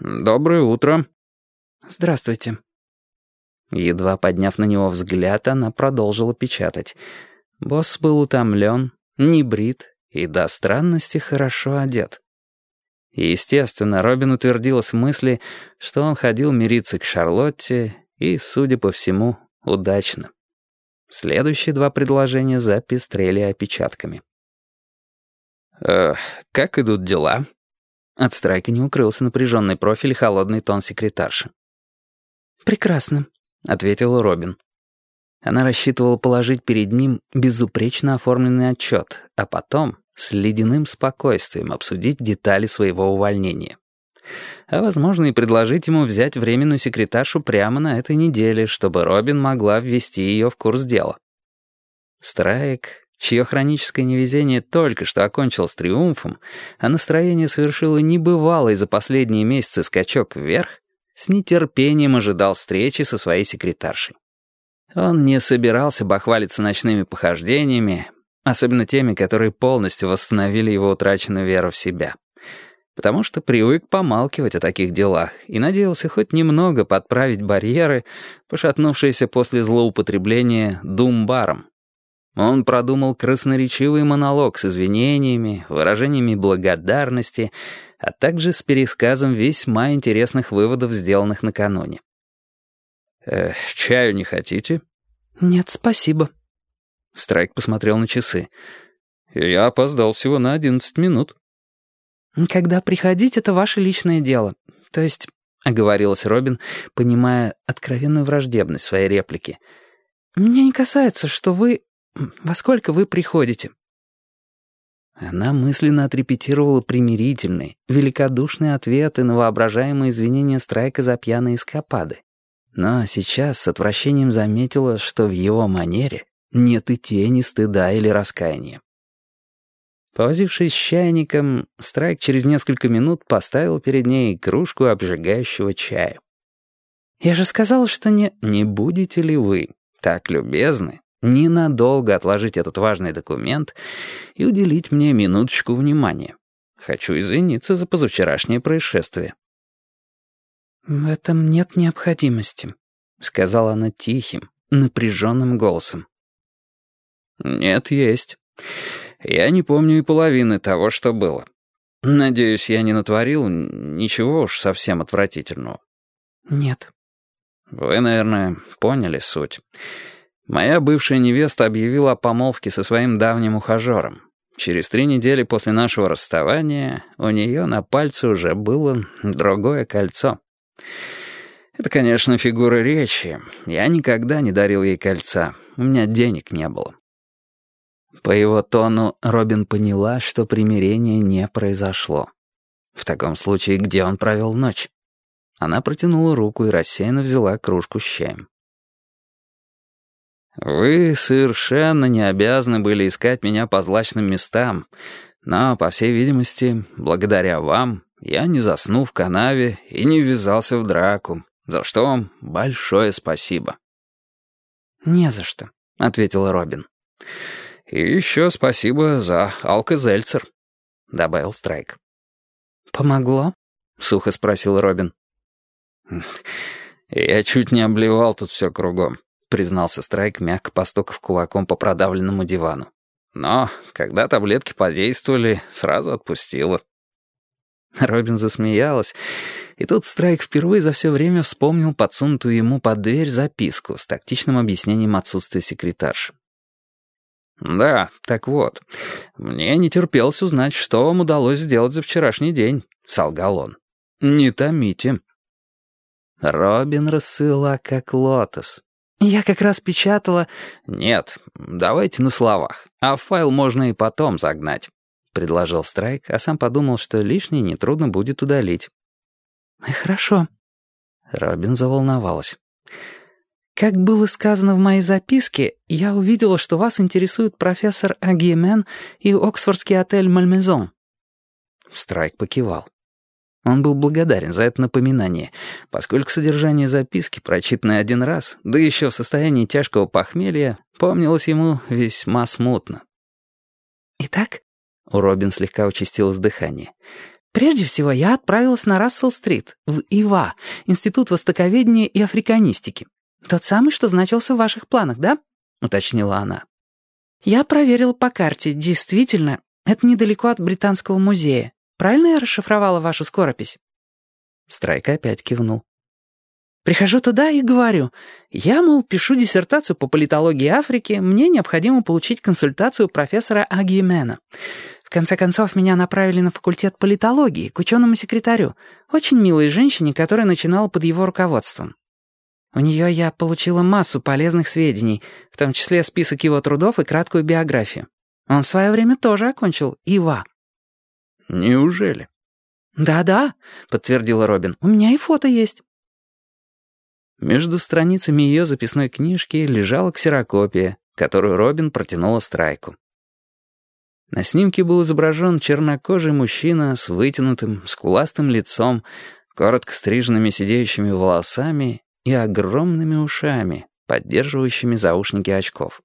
«Доброе утро». «Здравствуйте». Едва подняв на него взгляд, она продолжила печатать. Босс был утомлен, не брит и до странности хорошо одет. естественно, Робин утвердилась в мысли, что он ходил мириться к Шарлотте и, судя по всему, удачно. Следующие два предложения запестрели опечатками. «Э, «Как идут дела?» От страйка не укрылся напряженный профиль и холодный тон секретарши. «Прекрасно», — ответила Робин. Она рассчитывала положить перед ним безупречно оформленный отчет, а потом с ледяным спокойствием обсудить детали своего увольнения. А, возможно, и предложить ему взять временную секретаршу прямо на этой неделе, чтобы Робин могла ввести ее в курс дела. Страйк чье хроническое невезение только что окончилось триумфом, а настроение совершило небывалый за последние месяцы скачок вверх, с нетерпением ожидал встречи со своей секретаршей. Он не собирался бахвалиться ночными похождениями, особенно теми, которые полностью восстановили его утраченную веру в себя. Потому что привык помалкивать о таких делах и надеялся хоть немного подправить барьеры, пошатнувшиеся после злоупотребления думбаром, он продумал красноречивый монолог с извинениями, выражениями благодарности, а также с пересказом весьма интересных выводов, сделанных накануне. «Э, «Чаю не хотите?» «Нет, спасибо». Страйк посмотрел на часы. «Я опоздал всего на одиннадцать минут». «Когда приходить, это ваше личное дело. То есть...» — оговорилась Робин, понимая откровенную враждебность своей реплики. «Меня не касается, что вы во сколько вы приходите?» Она мысленно отрепетировала примирительные, великодушные ответы на воображаемые извинения Страйка за пьяные эскапады. Но сейчас с отвращением заметила, что в его манере нет и тени стыда или раскаяния. Повозившись с чайником, Страйк через несколько минут поставил перед ней кружку обжигающего чая. «Я же сказала, что не...» «Не будете ли вы так любезны ненадолго отложить этот важный документ и уделить мне минуточку внимания. Хочу извиниться за позавчерашнее происшествие». «В этом нет необходимости», — сказала она тихим, напряженным голосом. «Нет, есть. Я не помню и половины того, что было. Надеюсь, я не натворил ничего уж совсем отвратительного». «Нет». «Вы, наверное, поняли суть». Моя бывшая невеста объявила о помолвке со своим давним ухажером. Через три недели после нашего расставания у нее на пальце уже было другое кольцо. Это, конечно, фигура речи. Я никогда не дарил ей кольца. У меня денег не было. По его тону Робин поняла, что примирение не произошло. В таком случае, где он провел ночь? Она протянула руку и рассеянно взяла кружку с чаем. Вы совершенно не обязаны были искать меня по злачным местам, но, по всей видимости, благодаря вам, я не заснул в канаве и не ввязался в драку, за что вам большое спасибо». «Не за что», — ответила Робин. «И еще спасибо за алкозельцер», — добавил Страйк. «Помогло?» — сухо спросил Робин. «Я чуть не обливал тут все кругом. — признался Страйк, мягко постукав кулаком по продавленному дивану. «Но, когда таблетки подействовали, сразу отпустила». Робин засмеялась, и тут Страйк впервые за все время вспомнил подсунутую ему под дверь записку с тактичным объяснением отсутствия секретарши. «Да, так вот, мне не терпелось узнать, что вам удалось сделать за вчерашний день», — солгал он. «Не томите». Робин рассыла, как лотос. «Я как раз печатала...» «Нет, давайте на словах, а файл можно и потом загнать», — предложил Страйк, а сам подумал, что лишнее нетрудно будет удалить. «Хорошо». Робин заволновалась. «Как было сказано в моей записке, я увидела, что вас интересует профессор Агиемен и Оксфордский отель «Мальмезон». Страйк покивал. Он был благодарен за это напоминание, поскольку содержание записки, прочитанное один раз, да еще в состоянии тяжкого похмелья, помнилось ему весьма смутно. «Итак?» — у Робин слегка участилось дыхание. Прежде всего, я отправилась на Рассел-стрит, в ИВА, Институт Востоковедения и Африканистики. Тот самый, что значился в ваших планах, да?» — уточнила она. «Я проверила по карте. Действительно, это недалеко от Британского музея. Правильно я расшифровала вашу скоропись?» Страйк опять кивнул. Прихожу туда и говорю, я, мол, пишу диссертацию по политологии Африки, мне необходимо получить консультацию профессора Агиемена. В конце концов, меня направили на факультет политологии, к ученому-секретарю, очень милой женщине, которая начинала под его руководством. У нее я получила массу полезных сведений, в том числе список его трудов и краткую биографию. Он в свое время тоже окончил ИВА. «Неужели?» «Да-да», — подтвердила Робин, — «у меня и фото есть». Между страницами ее записной книжки лежала ксерокопия, которую Робин протянула Страйку. На снимке был изображен чернокожий мужчина с вытянутым, скуластым лицом, коротко стриженными сидеющими волосами и огромными ушами, поддерживающими заушники очков.